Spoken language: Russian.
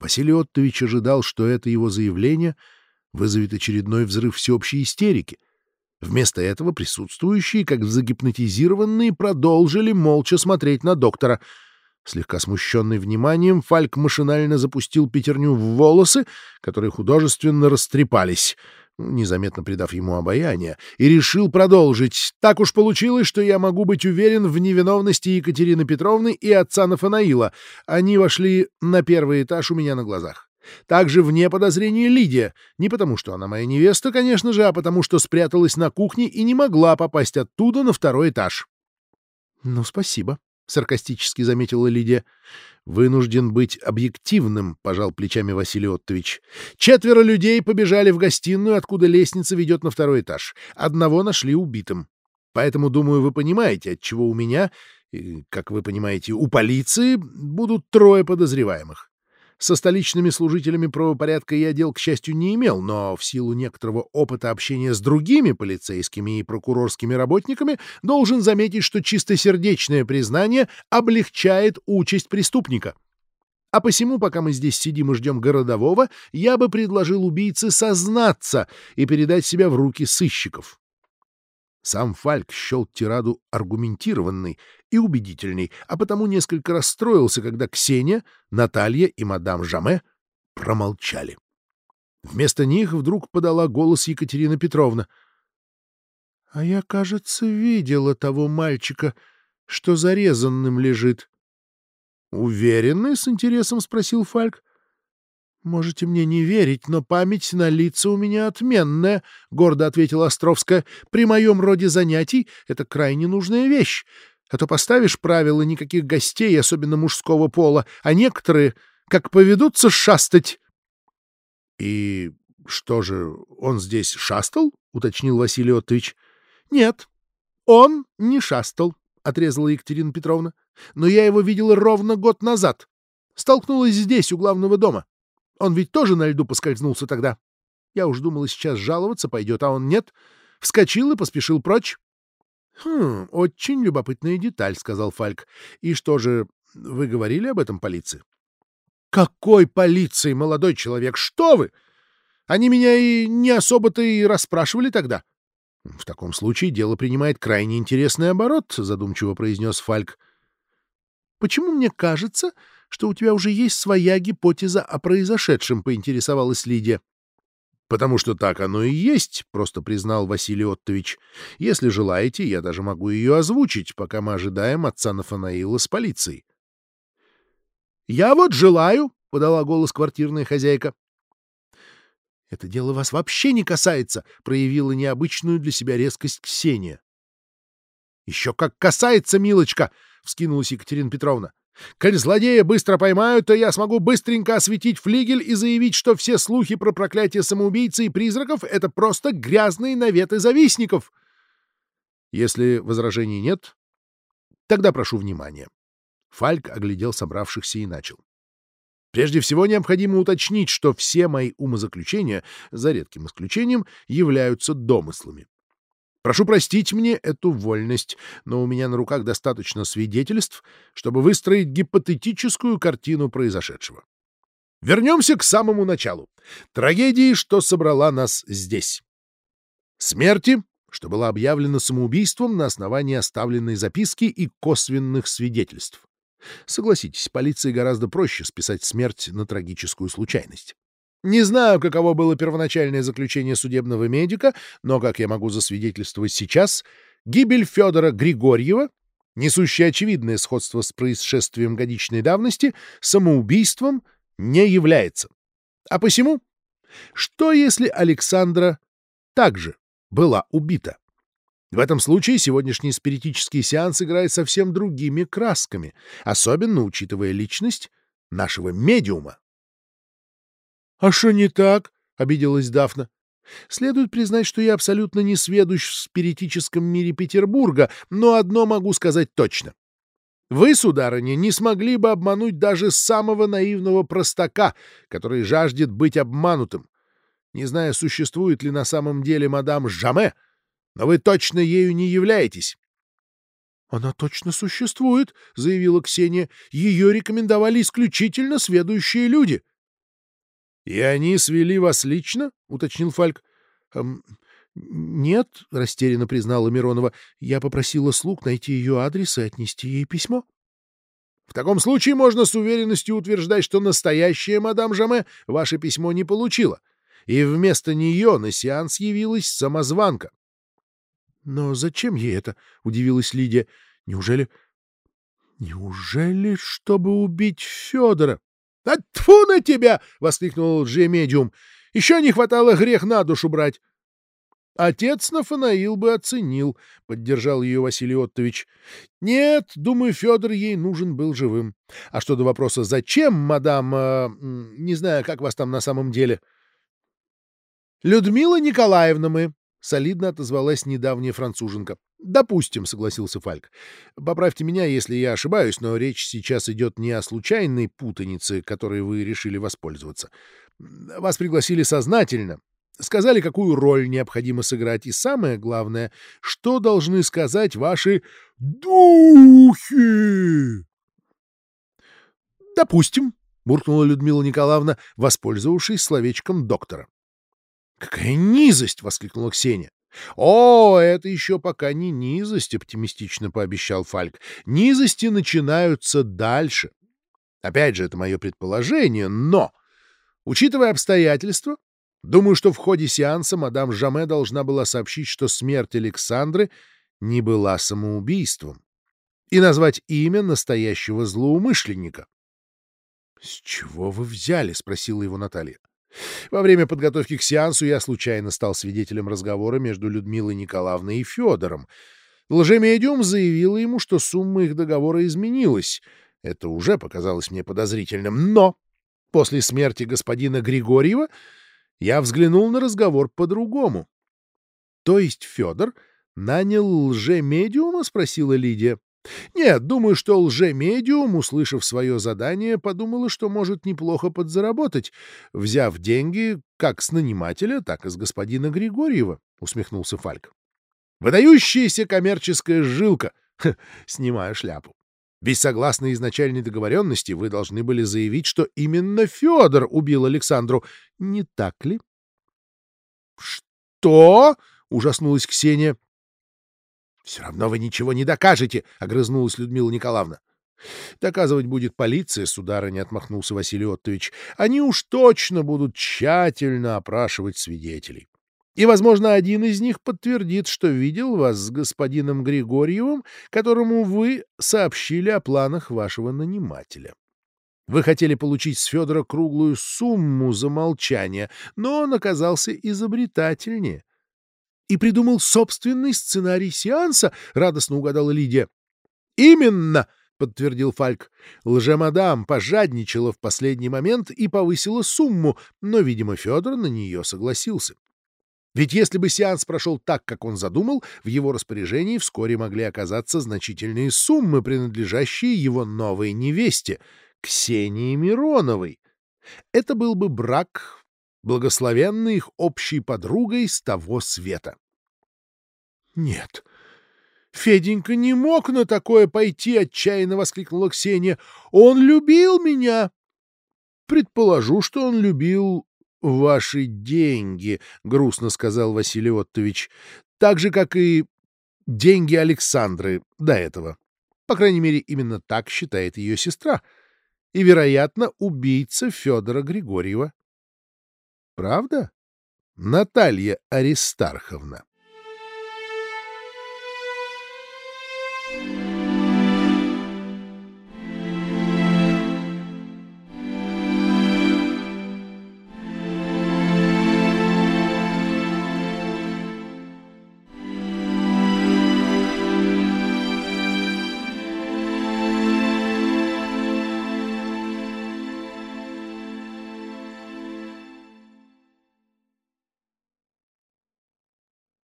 Василий Оттович ожидал, что это его заявление вызовет очередной взрыв всеобщей истерики. Вместо этого присутствующие, как загипнотизированные, продолжили молча смотреть на доктора. Слегка смущенный вниманием, Фальк машинально запустил пятерню в волосы, которые художественно растрепались — незаметно придав ему обаяние, и решил продолжить. «Так уж получилось, что я могу быть уверен в невиновности Екатерины Петровны и отца Нафанаила. Они вошли на первый этаж у меня на глазах. Также вне подозрения Лидия. Не потому, что она моя невеста, конечно же, а потому, что спряталась на кухне и не могла попасть оттуда на второй этаж». «Ну, спасибо», — саркастически заметила Лидия. «Вынужден быть объективным», — пожал плечами Василий Оттович. «Четверо людей побежали в гостиную, откуда лестница ведет на второй этаж. Одного нашли убитым. Поэтому, думаю, вы понимаете, отчего у меня, как вы понимаете, у полиции будут трое подозреваемых. Со столичными служителями правопорядка я дел, к счастью, не имел, но в силу некоторого опыта общения с другими полицейскими и прокурорскими работниками должен заметить, что чистосердечное признание облегчает участь преступника. А посему, пока мы здесь сидим и ждем городового, я бы предложил убийце сознаться и передать себя в руки сыщиков. Сам Фальк счел тираду аргументированной и убедительной, а потому несколько расстроился, когда Ксения, Наталья и мадам Жаме промолчали. Вместо них вдруг подала голос Екатерина Петровна. — А я, кажется, видела того мальчика, что зарезанным лежит. — Уверены? — с интересом спросил Фальк. «Можете мне не верить, но память на лица у меня отменная», — гордо ответила Островская. «При моем роде занятий это крайне нужная вещь. А то поставишь правила никаких гостей, особенно мужского пола, а некоторые, как поведутся, шастать». «И что же, он здесь шастал?» — уточнил Василий Оттович. «Нет, он не шастал», — отрезала Екатерина Петровна. «Но я его видела ровно год назад. Столкнулась здесь, у главного дома. Он ведь тоже на льду поскользнулся тогда. Я уж думала, сейчас жаловаться пойдет, а он нет. Вскочил и поспешил прочь. — Хм, очень любопытная деталь, — сказал Фальк. — И что же, вы говорили об этом полиции? — Какой полиции, молодой человек? Что вы? Они меня и не особо-то и расспрашивали тогда. — В таком случае дело принимает крайне интересный оборот, — задумчиво произнес Фальк. — Почему мне кажется, что у тебя уже есть своя гипотеза о произошедшем, — поинтересовалась Лидия. — Потому что так оно и есть, — просто признал Василий Оттович. — Если желаете, я даже могу ее озвучить, пока мы ожидаем отца Нафанаила с полицией. — Я вот желаю, — подала голос квартирная хозяйка. — Это дело вас вообще не касается, — проявила необычную для себя резкость Ксения. — Еще как касается, милочка! — вскинулась Екатерина Петровна. Коль злодея быстро поймают, то я смогу быстренько осветить флигель и заявить, что все слухи про проклятие самоубийцы и призраков — это просто грязные наветы завистников. Если возражений нет, тогда прошу внимания. Фальк оглядел собравшихся и начал. Прежде всего необходимо уточнить, что все мои умозаключения, за редким исключением, являются домыслами. Прошу простить мне эту вольность, но у меня на руках достаточно свидетельств, чтобы выстроить гипотетическую картину произошедшего. Вернемся к самому началу. Трагедии, что собрала нас здесь. Смерти, что была объявлена самоубийством на основании оставленной записки и косвенных свидетельств. Согласитесь, полиции гораздо проще списать смерть на трагическую случайность. Не знаю, каково было первоначальное заключение судебного медика, но, как я могу засвидетельствовать сейчас, гибель Федора Григорьева, несущая очевидное сходство с происшествием годичной давности, самоубийством не является. А посему, что если Александра также была убита? В этом случае сегодняшний спиритический сеанс играет совсем другими красками, особенно учитывая личность нашего медиума. — А что не так? — обиделась Дафна. — Следует признать, что я абсолютно не сведущ в спиритическом мире Петербурга, но одно могу сказать точно. Вы, сударыня, не смогли бы обмануть даже самого наивного простака, который жаждет быть обманутым. Не знаю, существует ли на самом деле мадам Жаме, но вы точно ею не являетесь. — Она точно существует, — заявила Ксения. — Ее рекомендовали исключительно сведущие люди. — И они свели вас лично? — уточнил Фальк. Эм, — Нет, — растерянно признала Миронова. — Я попросила слуг найти ее адрес и отнести ей письмо. — В таком случае можно с уверенностью утверждать, что настоящая мадам Жаме ваше письмо не получила, и вместо нее на сеанс явилась самозванка. — Но зачем ей это? — удивилась Лидия. — Неужели... Неужели, чтобы убить Федора? — А тьфу на тебя! — воскликнул лже-медиум. — Еще не хватало грех на душу брать. — Отец Нафанаил бы оценил, — поддержал ее Василий Оттович. — Нет, думаю, Федор ей нужен был живым. А что до вопроса «Зачем, мадам...» э, Не знаю, как вас там на самом деле. — Людмила Николаевна мы, — солидно отозвалась недавняя француженка. «Допустим», — согласился Фальк. «Поправьте меня, если я ошибаюсь, но речь сейчас идет не о случайной путанице, которой вы решили воспользоваться. Вас пригласили сознательно, сказали, какую роль необходимо сыграть, и самое главное, что должны сказать ваши духи». «Допустим», — буркнула Людмила Николаевна, воспользовавшись словечком доктора. «Какая низость!» — воскликнула Ксения. «О, это еще пока не низость», — оптимистично пообещал Фальк. «Низости начинаются дальше. Опять же, это мое предположение, но, учитывая обстоятельства, думаю, что в ходе сеанса мадам Жаме должна была сообщить, что смерть Александры не была самоубийством, и назвать имя настоящего злоумышленника». «С чего вы взяли?» — спросила его Наталья. Во время подготовки к сеансу я случайно стал свидетелем разговора между Людмилой Николаевной и Федором. Лжемедиум заявила ему, что сумма их договора изменилась. Это уже показалось мне подозрительным. Но после смерти господина Григорьева я взглянул на разговор по-другому. — То есть Федор нанял лжемедиума? — спросила Лидия. Нет, думаю, что лже-медиум, услышав свое задание, подумала, что может неплохо подзаработать, взяв деньги как с нанимателя, так и с господина Григорьева, — усмехнулся Фальк. Выдающаяся коммерческая жилка! Снимаю шляпу. Ведь согласно изначальной договоренности вы должны были заявить, что именно Федор убил Александру. Не так ли? — Что? — ужаснулась Ксения. Все равно вы ничего не докажете, — огрызнулась Людмила Николаевна. — Доказывать будет полиция, — сударыня отмахнулся Василий Оттович. — Они уж точно будут тщательно опрашивать свидетелей. И, возможно, один из них подтвердит, что видел вас с господином Григорьевым, которому вы сообщили о планах вашего нанимателя. Вы хотели получить с Федора круглую сумму за молчание, но он оказался изобретательнее и придумал собственный сценарий сеанса, — радостно угадала Лидия. — Именно! — подтвердил Фальк. Лжемадам пожадничала в последний момент и повысила сумму, но, видимо, Федор на нее согласился. Ведь если бы сеанс прошел так, как он задумал, в его распоряжении вскоре могли оказаться значительные суммы, принадлежащие его новой невесте, Ксении Мироновой. Это был бы брак благословенной их общей подругой с того света. «Нет, Феденька не мог на такое пойти!» — отчаянно воскликнула Ксения. «Он любил меня!» «Предположу, что он любил ваши деньги», — грустно сказал Василий Оттович, «так же, как и деньги Александры до этого. По крайней мере, именно так считает ее сестра. И, вероятно, убийца Федора Григорьева. Правда, Наталья Аристарховна?